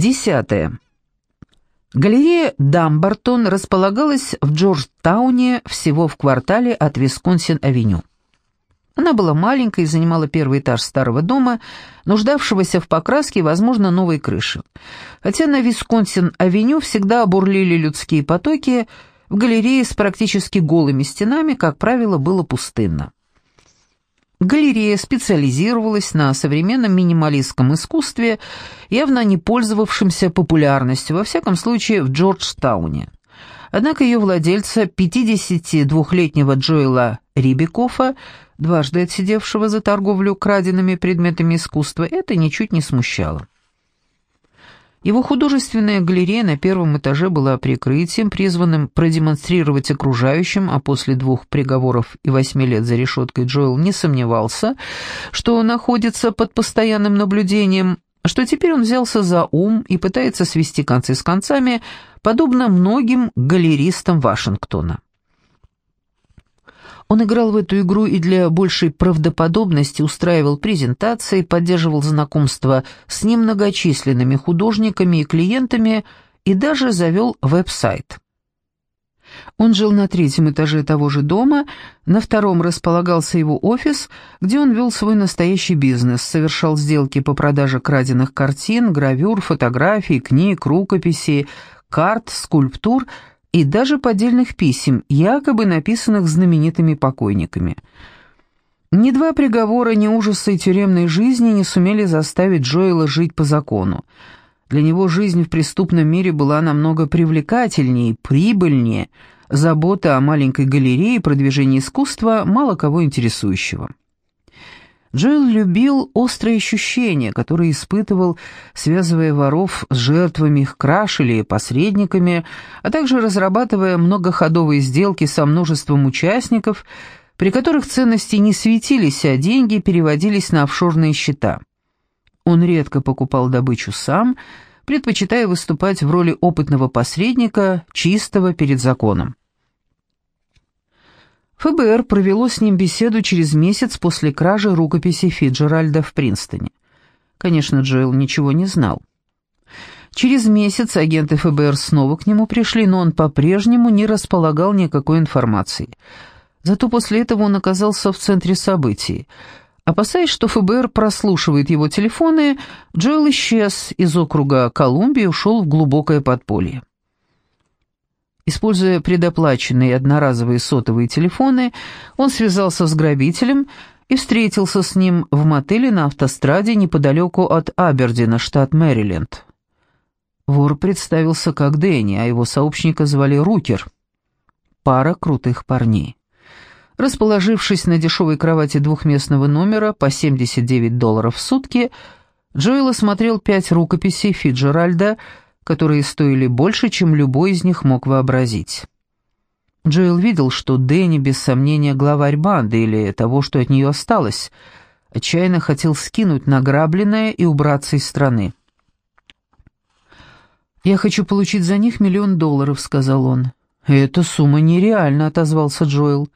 Десятое. Галерея Дамбартон располагалась в Джорджтауне всего в квартале от Висконсин-авеню. Она была маленькой и занимала первый этаж старого дома, нуждавшегося в покраске и, возможно, новой крыши. Хотя на Висконсин-авеню всегда бурлили людские потоки, в галерее с практически голыми стенами, как правило, было пустынно. Галерея специализировалась на современном минималистском искусстве, явно не пользовавшемся популярностью, во всяком случае в Джорджтауне. Однако ее владельца, 52-летнего Джоэла Рибикофа, дважды отсидевшего за торговлю краденными предметами искусства, это ничуть не смущало. Его художественная галерея на первом этаже была прикрытием, призванным продемонстрировать окружающим, а после двух приговоров и восьми лет за решеткой Джоэл не сомневался, что находится под постоянным наблюдением, что теперь он взялся за ум и пытается свести концы с концами, подобно многим галеристам Вашингтона. Он играл в эту игру и для большей правдоподобности устраивал презентации, поддерживал знакомства с немногочисленными художниками и клиентами и даже завел веб-сайт. Он жил на третьем этаже того же дома, на втором располагался его офис, где он вел свой настоящий бизнес, совершал сделки по продаже краденных картин, гравюр, фотографий, книг, рукописей, карт, скульптур – и даже поддельных писем, якобы написанных знаменитыми покойниками. Ни два приговора, ни ужасы тюремной жизни не сумели заставить Джоэла жить по закону. Для него жизнь в преступном мире была намного привлекательнее, прибыльнее, забота о маленькой галерее и продвижении искусства мало кого интересующего. Джоэл любил острые ощущения, которые испытывал, связывая воров с жертвами их краж или посредниками, а также разрабатывая многоходовые сделки со множеством участников, при которых ценности не светились, а деньги переводились на офшорные счета. Он редко покупал добычу сам, предпочитая выступать в роли опытного посредника, чистого перед законом. ФБР провело с ним беседу через месяц после кражи рукописи Фиджеральда в Принстоне. Конечно, Джоэл ничего не знал. Через месяц агенты ФБР снова к нему пришли, но он по-прежнему не располагал никакой информацией. Зато после этого он оказался в центре событий. Опасаясь, что ФБР прослушивает его телефоны, Джоэл исчез из округа Колумбия и ушел в глубокое подполье. Используя предоплаченные одноразовые сотовые телефоны, он связался с грабителем и встретился с ним в мотеле на автостраде неподалеку от Абердина, штат Мэриленд. Вор представился как Дэнни, а его сообщника звали Рукер. Пара крутых парней. Расположившись на дешевой кровати двухместного номера по 79 долларов в сутки, Джоэл осмотрел пять рукописей Фиджеральда, которые стоили больше, чем любой из них мог вообразить. Джоэл видел, что Дэнни без сомнения главарь банды или того, что от нее осталось, отчаянно хотел скинуть награбленное и убраться из страны. «Я хочу получить за них миллион долларов», — сказал он. «Эта сумма нереальна», — отозвался Джоэл.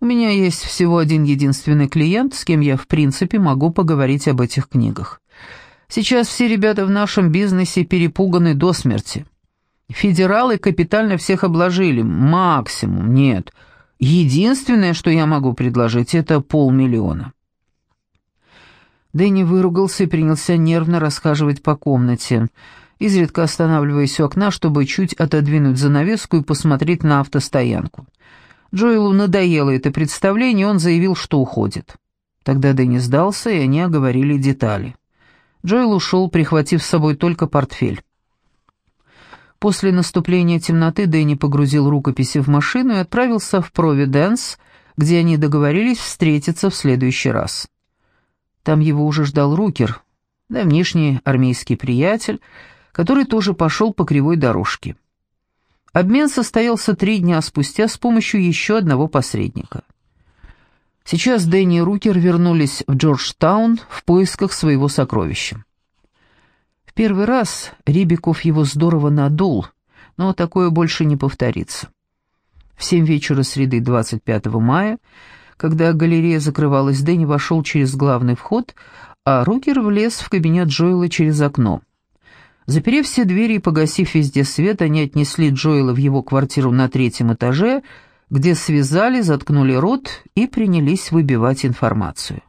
«У меня есть всего один единственный клиент, с кем я в принципе могу поговорить об этих книгах. Сейчас все ребята в нашем бизнесе перепуганы до смерти. Федералы капитально всех обложили. Максимум, нет. Единственное, что я могу предложить, это полмиллиона. Дэнни выругался и принялся нервно расхаживать по комнате, изредка останавливаясь у окна, чтобы чуть отодвинуть занавеску и посмотреть на автостоянку. Джоэлу надоело это представление, он заявил, что уходит. Тогда Дэнни сдался, и они оговорили детали. Джоэл ушел, прихватив с собой только портфель. После наступления темноты Дэнни погрузил рукописи в машину и отправился в Провиденс, где они договорились встретиться в следующий раз. Там его уже ждал Рукер, давнишний армейский приятель, который тоже пошел по кривой дорожке. Обмен состоялся три дня спустя с помощью еще одного посредника. Сейчас Дэнни и Рукер вернулись в Джорджтаун в поисках своего сокровища. В первый раз Рибиков его здорово надул, но такое больше не повторится. В семь вечера среды 25 мая, когда галерея закрывалась, Дэнни вошел через главный вход, а Рукер влез в кабинет Джоэла через окно. Заперев все двери и погасив везде свет, они отнесли Джоэла в его квартиру на третьем этаже, где связали, заткнули рот и принялись выбивать информацию.